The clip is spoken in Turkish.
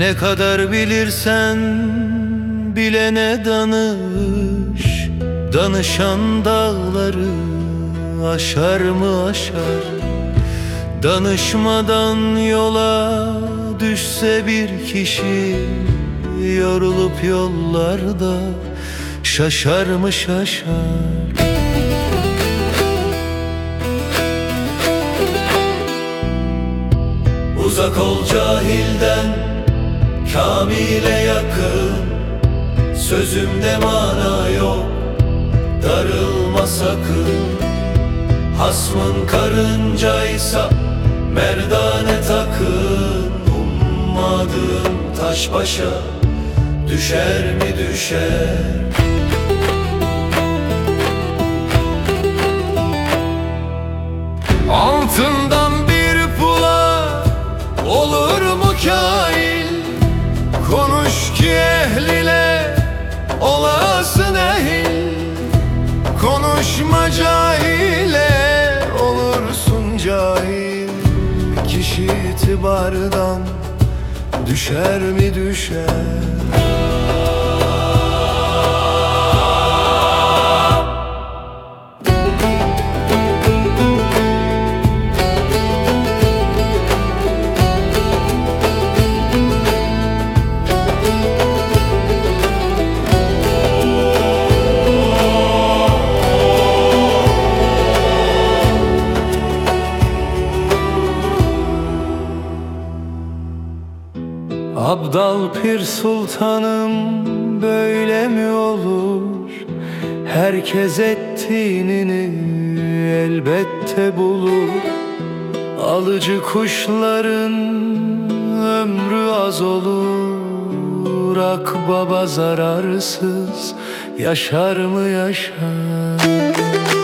Ne kadar bilirsen bilene danış. Danışan dağları aşar mı aşar? Danışmadan yola düşse bir kişi Yorulup yollarda şaşar mı şaşar? Uzak ol cahilden Kamile yakın Sözümde mana yok. Darılma sakın. Hasmın karıncaysa Merdane takın. Ummadığın taş başa Düşer mi düşer? Altından Konuşma cahile olursun cahil. Kişi itibardan düşer mi düşer Abdal Pir Sultanım böyle mi olur? Herkes ettiğini elbette bulur. Alıcı kuşların ömrü az olur. Akbaba zararsız yaşar mı yaşar